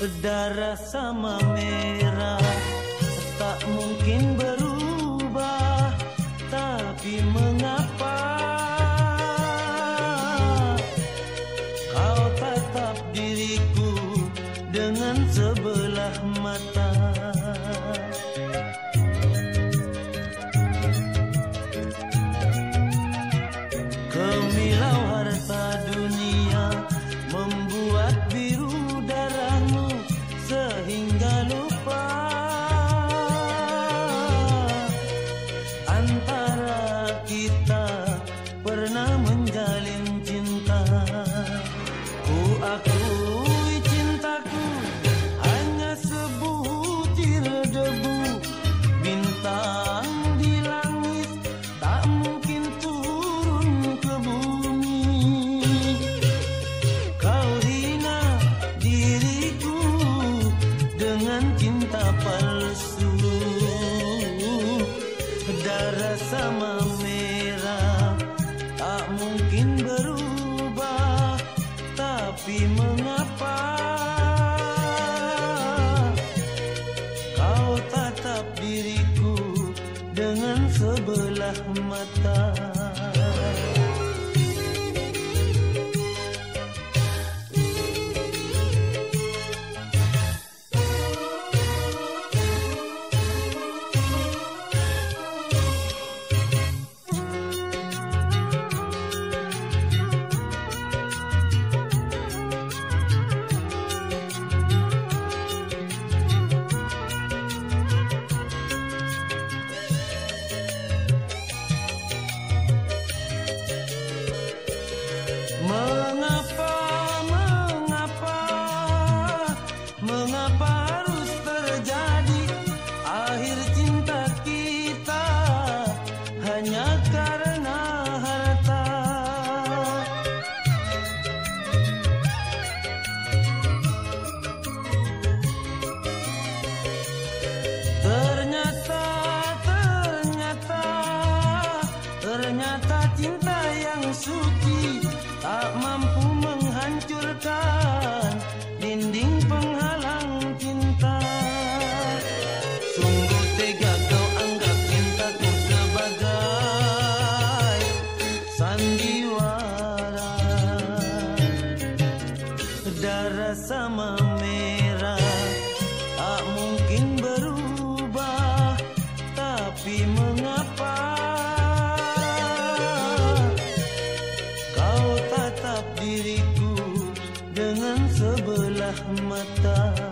Darah sama merah Tak mungkin ber menjalin cinta. Ku aku sebelah mata. Ternyata cinta yang suci tak mampu menghancurkan dinding penghalang cinta. Sungguh tega kau anggap cintaku sebagai sandiwara. Darah sama merah tak mungkin berubah, tapi mengapa? sana